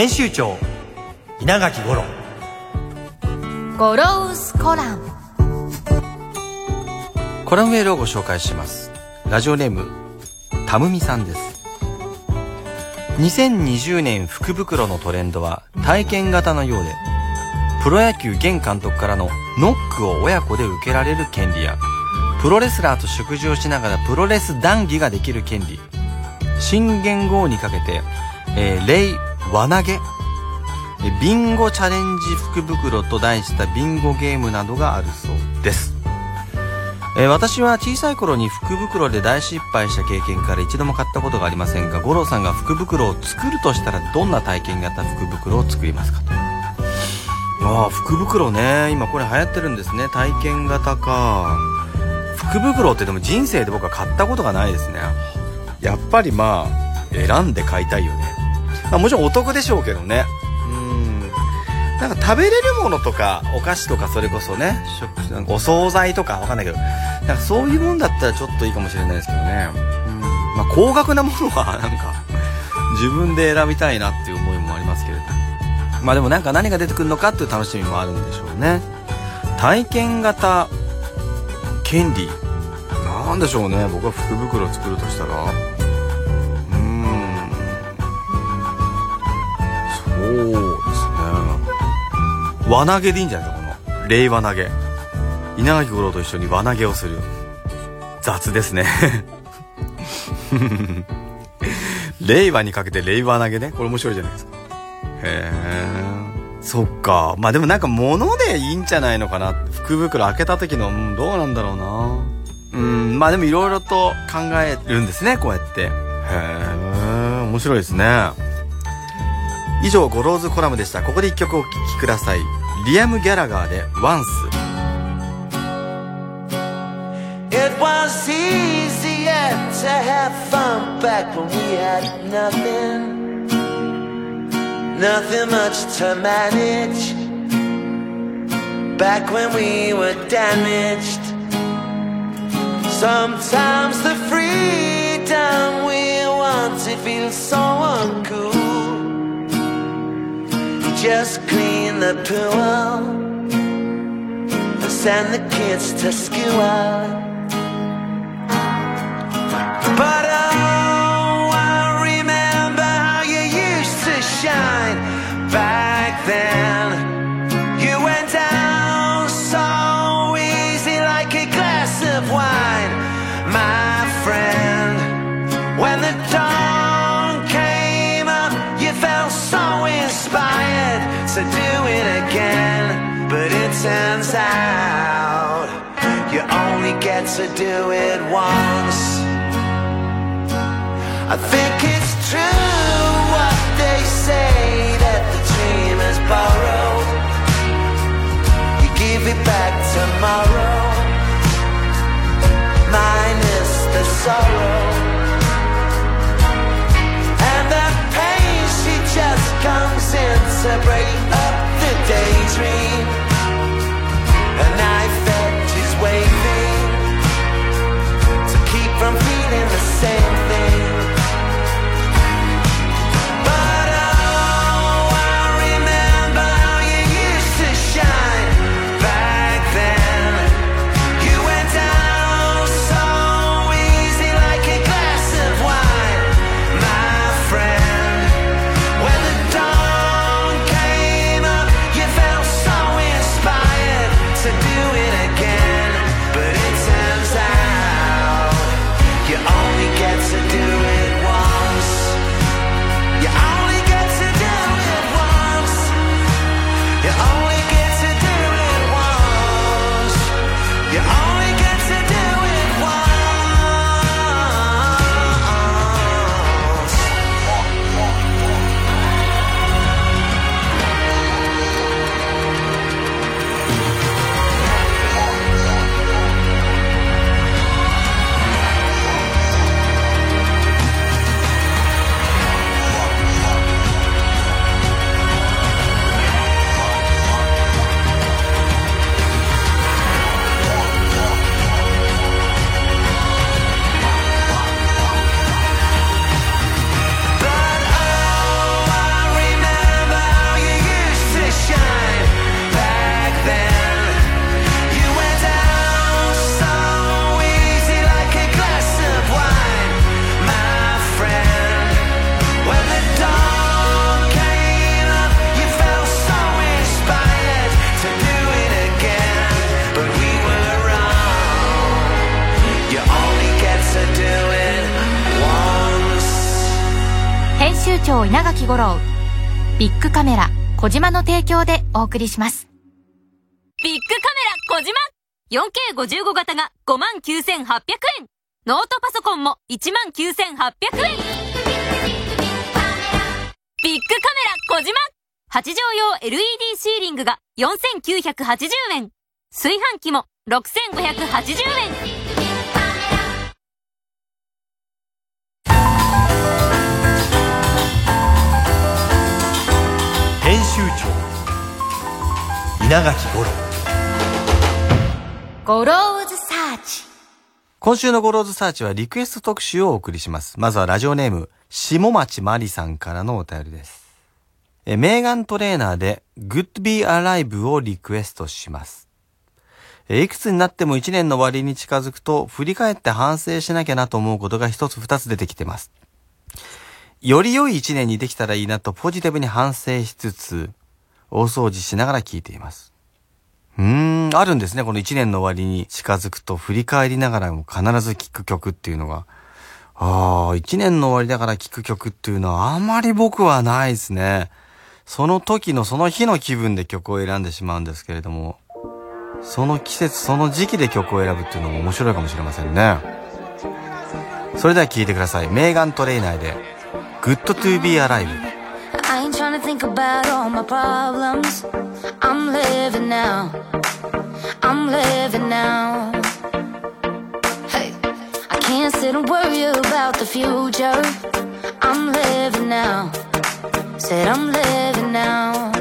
編集長稲垣五郎。ゴロウスコラム。コラムメールをご紹介します。ラジオネームたむみさんです。2020年福袋のトレンドは体験型のようでプロ野球現監督からのノックを親子で受けられる権利やプロレスラーと食事をしながらプロレス談義ができる権利。新元号にかけて、えー、レイ輪投げ。ビンゴチャレンジ福袋と題したビンゴゲームなどがあるそうです、え私は小さい頃に福袋で大失敗した経験から一度も買ったことがありませんが五郎さんが福袋を作るとしたらどんな体験型福袋を作りますかと。ああ福袋ね。今これ流行ってるんですね。体験型か。福袋ってでも人生で僕は買ったことがないですね。やっぱりまあ選んで買いたいよね。まあ、もちろんお得でしょうけどね。うん。なんか食べれるものとか、お菓子とかそれこそね、食なんかお惣菜とかわかんないけど、なんかそういうもんだったらちょっといいかもしれないですけどね。うん。まあ高額なものは なんか、自分で選びたいなっていう思いもありますけれど。まあでもなんか何が出てくるのかっていう楽しみもあるんでしょうね。体験型、権利。なんでしょうね。僕は福袋を作るとしたら。輪投げでいいんじゃないですかこの。令和投げ稲垣吾郎と一緒に輪投げをする。雑ですね。令和にかけて令和投げね。これ面白いじゃないですか。へえそっか。まあでもなんか物でいいんじゃないのかな。福袋開けた時の、うん、どうなんだろうな。うん。まあでもいろいろと考えるんですねこうやって。へえ面白いですね。以上ゴローズコラムでした。ここで一曲お聴きください。リアム・ギャラガーで「ワンス It was easier to have fun back when we had nothing. Nothing much to manage. Back when we were damaged. Sometimes the freedom we wanted feels so uncool. Just clean the pool and send the kids to school. But oh, I remember how you used to shine back then. You went down so easy like a glass of wine, my friend. When the dawn came up, you felt so inspired to do it again. But it turns out you only get to do it once. I think it's true what they say that the dream is borrowed. You give it back tomorrow, minus the sorrow. Comes in to break up the daydream. A knife edge is waving to keep from feeling the same 長稲垣吾郎ビッグカメラ小島の提供でお送りします。ビッグカメラ小島。4K55 型が59,800円。ノートパソコンも19,800円。ビッグカメラ小島。8畳用 LED シーリングが4,980円。炊飯器も6,580円。長稲垣吾郎ゴローズサーチ今週のゴローズサーチはリクエスト特集をお送りします。まずはラジオネーム、下町まりさんからのお便りです。え、メーガントレーナーで Good Be Alive をリクエストします。え、いくつになっても1年の終わりに近づくと、振り返って反省しなきゃなと思うことが一つ二つ出てきてます。より良い1年にできたらいいなとポジティブに反省しつつ、大掃除しながら聞いています。うーん、あるんですね。この1年の終わりに近づくと振り返りながらも必ず聴く曲っていうのが。ああ、1年の終わりだから聴く曲っていうのはあまり僕はないですね。その時のその日の気分で曲を選んでしまうんですけれども、その季節、その時期で曲を選ぶっていうのも面白いかもしれませんね。それでは聴いてください。メーガン・トレイナーで、Good to be alive。I ain't trying to think about all my problems. I'm living now. I'm living now. Hey, I can't sit and worry about the future. I'm living now. Said I'm living now.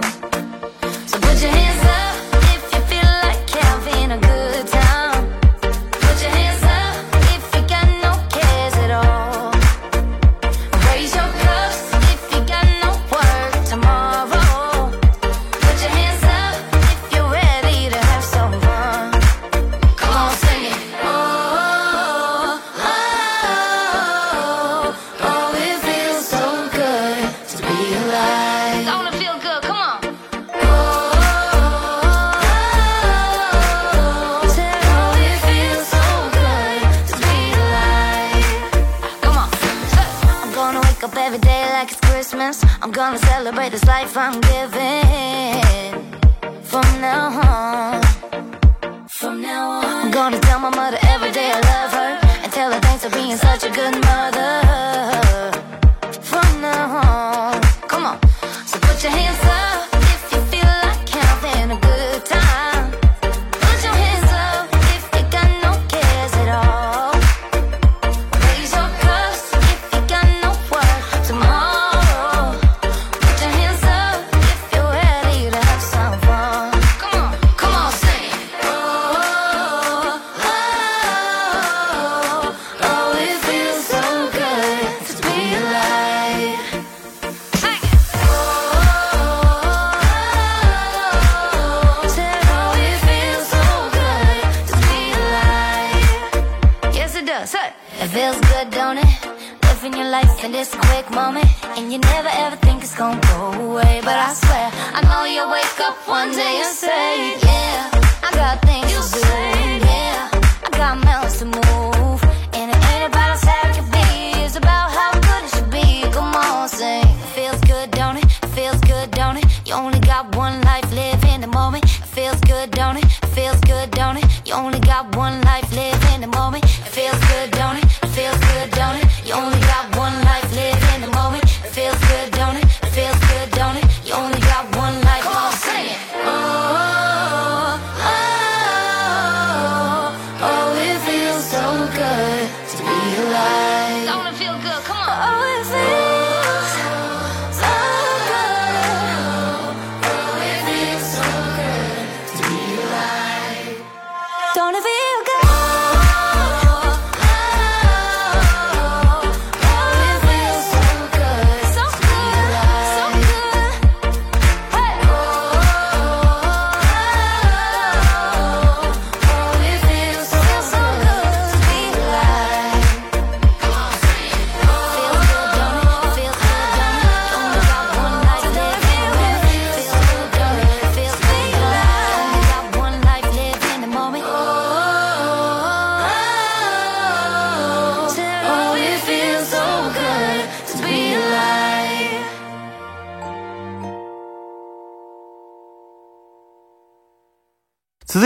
Got one life, live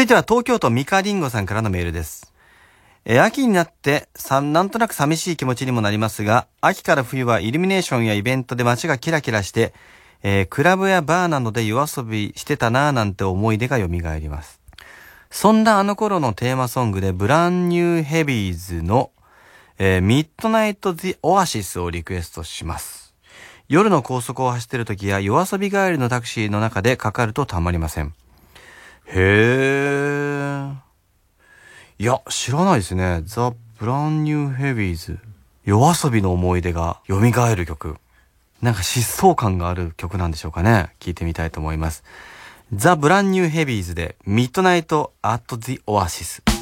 続いては東京都ミカリンゴさんからのメールです。え秋になって、さ、なんとなく寂しい気持ちにもなりますが、秋から冬はイルミネーションやイベントで街がキラキラして、えークラブやバーなどで夜遊びしてたなぁなんて思い出が蘇ります。そんなあの頃のテーマソングで、ブランニューヘビーズの、えーミッドナイト・ディ・オアシスをリクエストします。夜の高速を走ってる時や夜遊び帰りのタクシーの中でかかるとたまりません。へー。いや、知らないですね。ザ・ブランニューヘビーズ。夜遊びの思い出が蘇る曲。なんか疾走感がある曲なんでしょうかね。聞いてみたいと思います。ザ・ブランニューヘビーズで、ミッドナイト・アット・ザ・オアシス。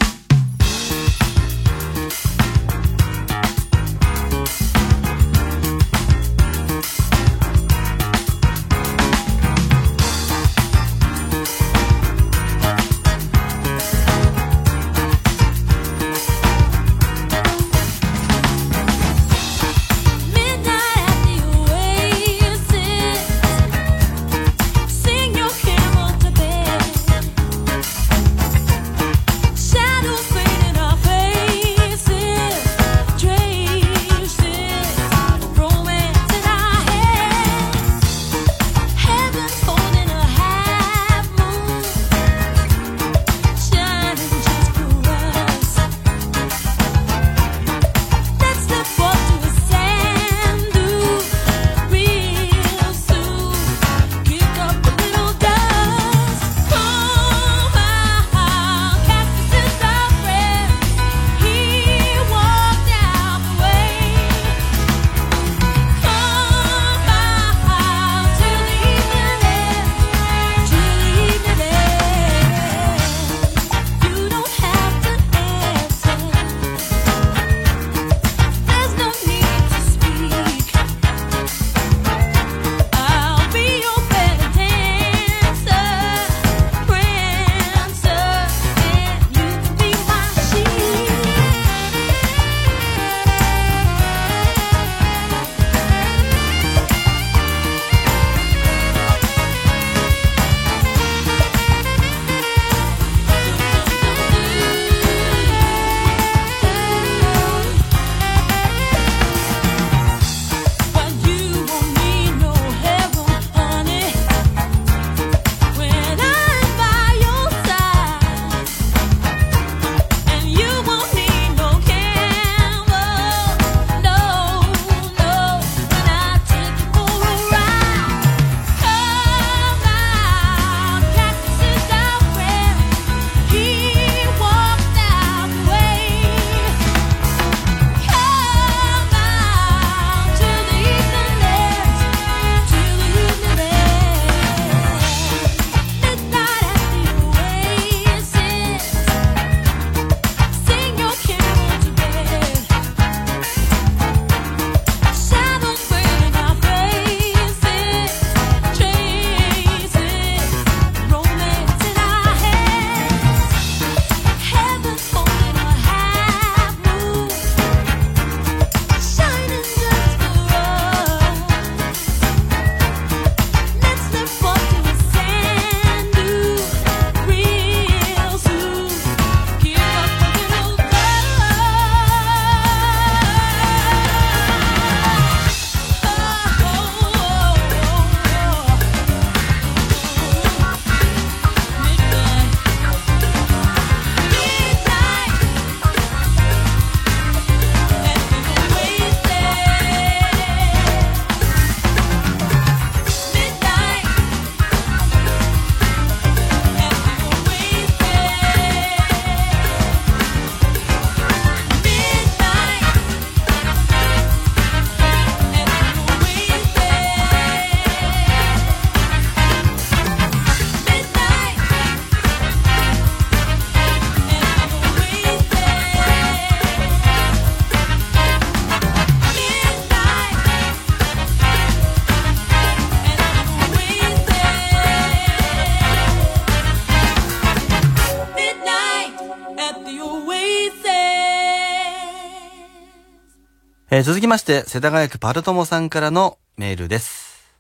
えー続きまして、世田谷区パルトモさんからのメールです。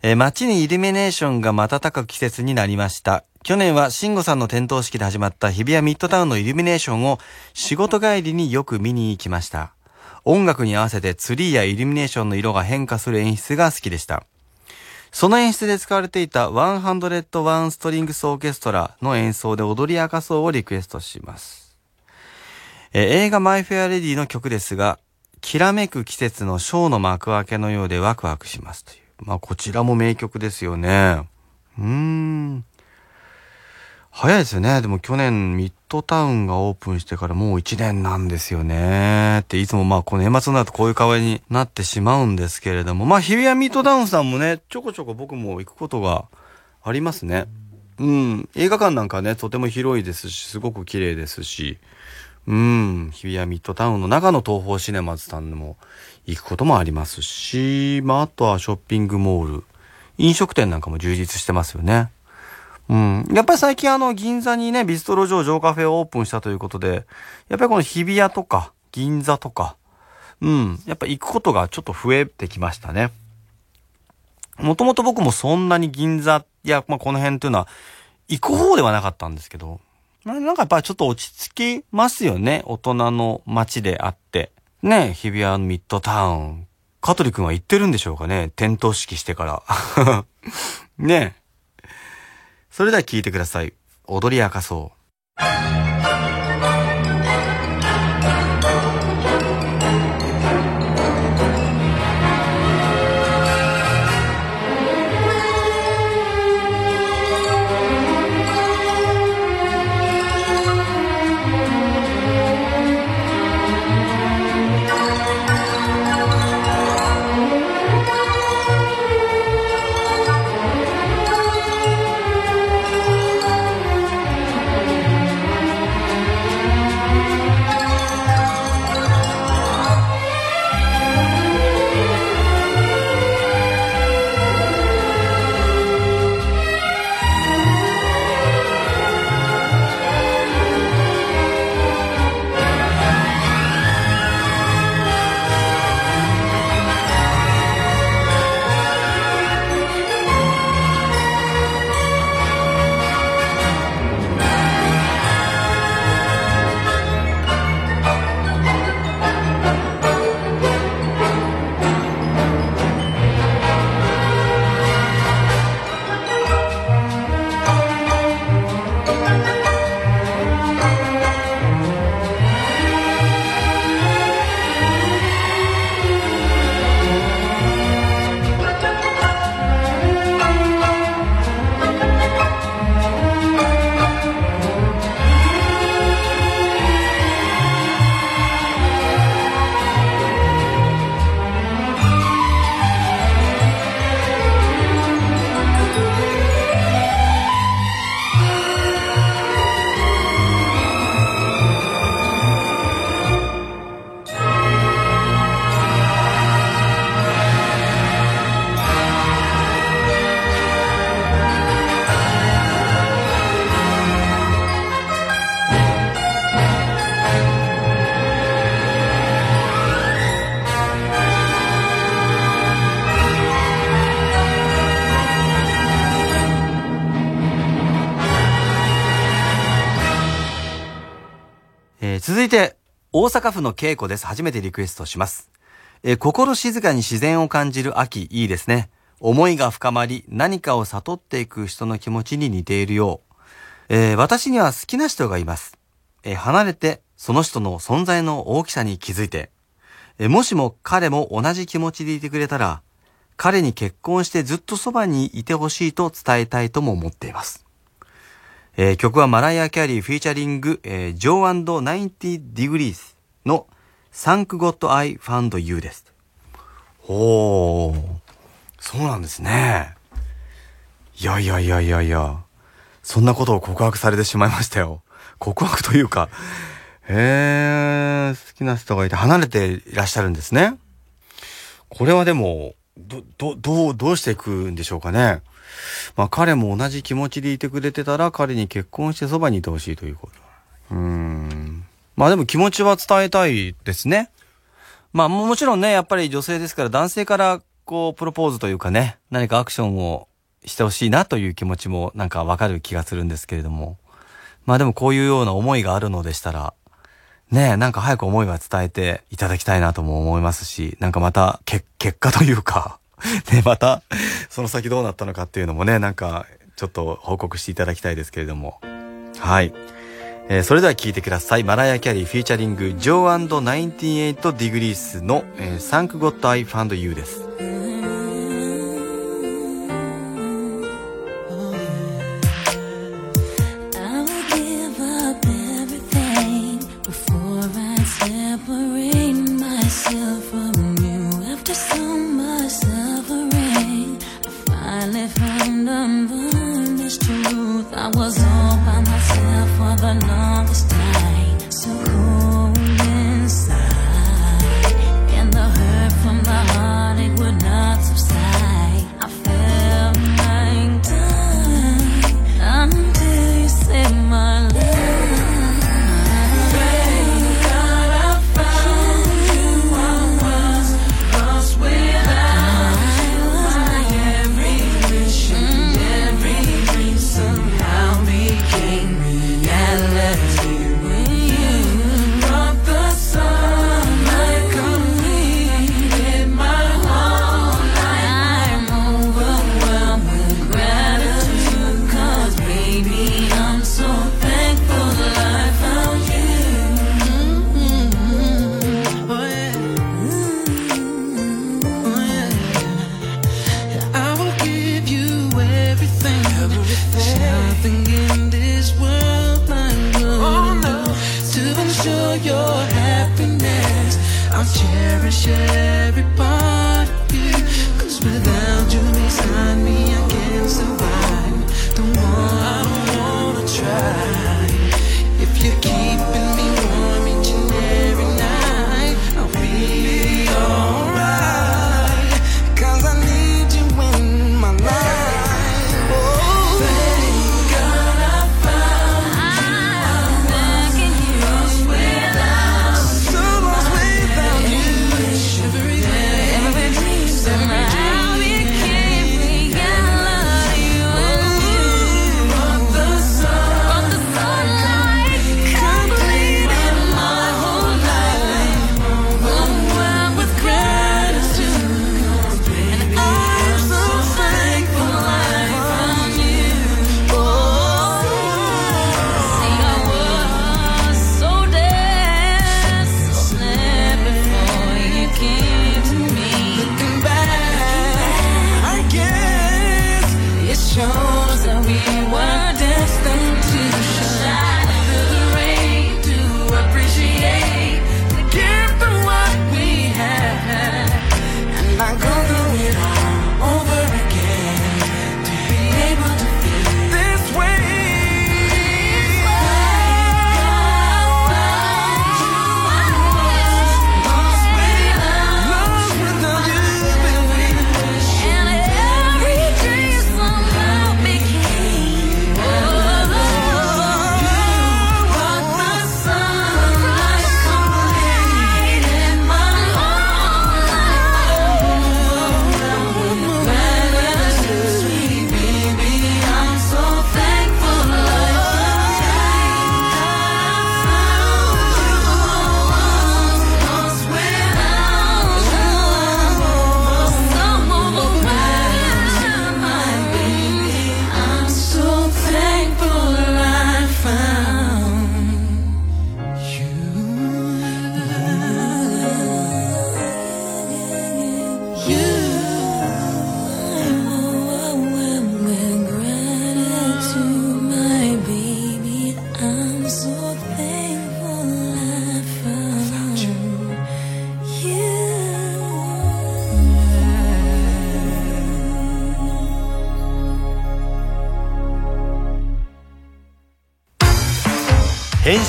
えー街にイルミネーションが瞬く季節になりました。去年は慎吾さんの点灯式で始まった日比谷ミッドタウンのイルミネーションを仕事帰りによく見に行きました。音楽に合わせてツリーやイルミネーションの色が変化する演出が好きでした。その演出で使われていた101ストリングスオーケストラの演奏で踊り明かそうをリクエストします。えー映画マイ・フェア・レディの曲ですが、きらめく季節のショーの幕開けのようでワクワクしますという。まあこちらも名曲ですよね。うーん。早いですよね。でも去年ミッドタウンがオープンしてからもう1年なんですよね。っていつもまあこの年末になるとこういう顔になってしまうんですけれども。まあ日比谷ミッドタウンさんもね、ちょこちょこ僕も行くことがありますね。うん。映画館なんかね、とても広いですし、すごく綺麗ですし。うん。日比谷ミッドタウンの中の東宝シネマズさんでも行くこともありますし、まああとはショッピングモール。飲食店なんかも充実してますよね。うん。やっぱり最近あの、銀座にね、ビストロジョージョーカフェをオープンしたということで、やっぱりこの日比谷とか、銀座とか、うん。やっぱ行くことがちょっと増えてきましたね。もともと僕もそんなに銀座や、まあ、この辺っていうのは、行く方ではなかったんですけど、なんかやっぱちょっと落ち着きますよね。大人の街であって。ね、日比谷ミッドタウン。香取くんは行ってるんでしょうかね。点灯式してから。ねそれでは聞いてください。踊り明かそう。大阪府の稽古です。初めてリクエストします。え心静かに自然を感じる秋、いいですね。思いが深まり、何かを悟っていく人の気持ちに似ているよう。えー私には好きな人がいます。えー離れて、その人の存在の大きさに気づいて。えもしも彼も同じ気持ちでいてくれたら、彼に結婚してずっとそばにいてほしいと伝えたいとも思っています。えー曲はマライア・キャリーフィーチャリング、えー、ジョー &90 Degrees の Thank God I Found You です。ほー、そうなんですね。いやいやいやいやいや、そんなことを告白されてしまいましたよ。告白というか、へー、好きな人がいて離れていらっしゃるんですね。これはでも、ど、ど、どう、どうしていくんでしょうかね。まあ彼も同じ気持ちでいてくれてたら彼に結婚してそばにいてほしいということ。うーん。まあでも気持ちは伝えたいですね。まあももちろんね、やっぱり女性ですから男性からこう、プロポーズというかね、何かアクションをしてほしいなという気持ちもなんかわかる気がするんですけれども。まあでもこういうような思いがあるのでしたら、ねえ、なんか早く思いは伝えていただきたいなとも思いますし、なんかまた、け、結果というか、ね、また、その先どうなったのかっていうのもね、なんか、ちょっと報告していただきたいですけれども。はい。えーそれでは聞いてください。マライア・キャリーフィーチャリング、ジョー &98 ディグリースの、えー、Thank God I Found You です。The know.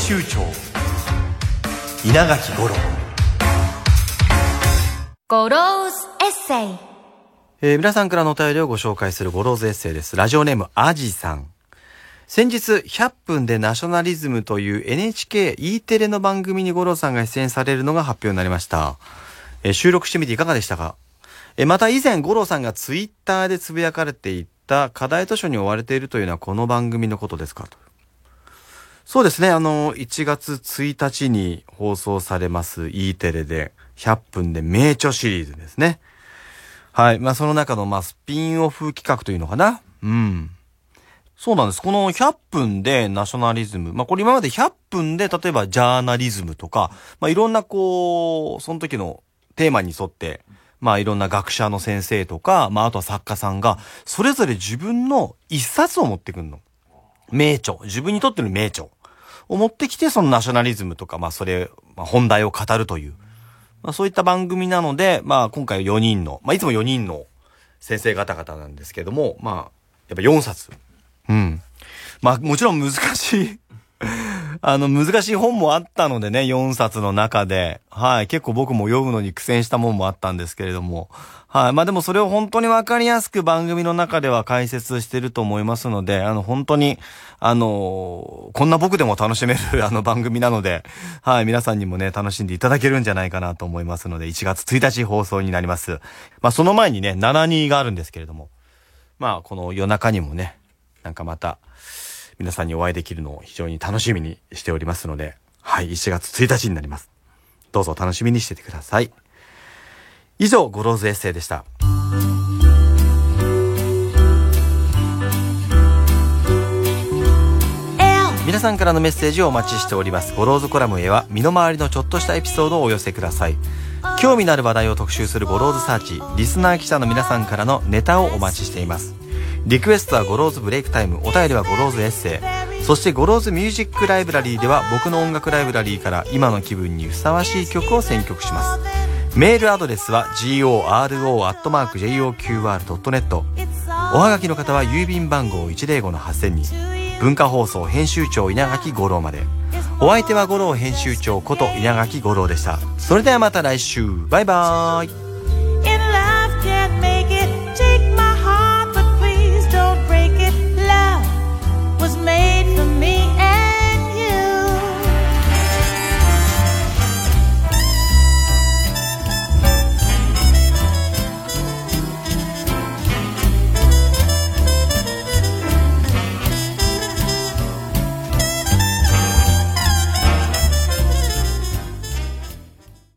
集長稲垣吾郎ゴローズエッセイえー皆さんからのお便りをご紹介するゴローズエッセイです。ラジオネームアジさん。先日、100分でナショナリズムという NHKE テレの番組に吾郎さんが出演されるのが発表になりました。えー収録してみていかがでしたか？えまた以前、吾郎さんがツイッターでつぶやかれていた課題図書に追われているというのはこの番組のことですか？と。そうですね、あの、1月1日に放送されます E テレで100分で名著シリーズですね。はい。まあ、その中の、まあ、スピンオフ企画というのかな。うん。そうなんです。この100分でナショナリズム。まあ、これ今まで100分で、例えばジャーナリズムとか、まあ、いろんなこう、その時のテーマに沿って、まあ、いろんな学者の先生とか、まあ、あとは作家さんが、それぞれ自分の一冊を持ってくるの。名著。自分にとっての名著。を持ってきて、そのナショナリズムとか、まあ、それ、まあ、本題を語るという。まあ、そういった番組なので、まあ、今回4人の、まあ、いつも4人の先生方々なんですけども、まあ、やっぱ4冊。うん。まあ、もちろん難しい、あの、難しい本もあったのでね、4冊の中で。はい。結構僕も読むのに苦戦したもんもあったんですけれども。はい。まあでもそれを本当にわかりやすく番組の中では解説してると思いますので、あの、本当に、あのこんな僕でも楽しめる あの番組なので、はい。皆さんにもね、楽しんでいただけるんじゃないかなと思いますので、1月1日放送になります。まあその前にね、72があるんですけれども、まあこの夜中にもね、なんかまた、皆さんにお会いできるのを非常に楽しみにしておりますので、はい、1月1日になります。どうぞ楽しみにしててください。以上、ゴローズエッセイでした。皆さんからのメッセージをお待ちしております。ゴローズコラムへは、身の回りのちょっとしたエピソードをお寄せください。興味のある話題を特集するゴローズサーチ、リスナー記者の皆さんからのネタをお待ちしています。リクエストはゴローズブレイクタイム、お便りはゴローズエッセイ。そしてゴローズミュージックライブラリーでは僕の音楽ライブラリーから今の気分にふさわしい曲を選曲します。メールアドレスは goro.joqr.net おはがきの方は郵便番号105-8000に文化放送編集長稲垣吾郎まで。お相手は五郎編集長こと稲垣吾郎でした。それではまた来週。バイバーイ。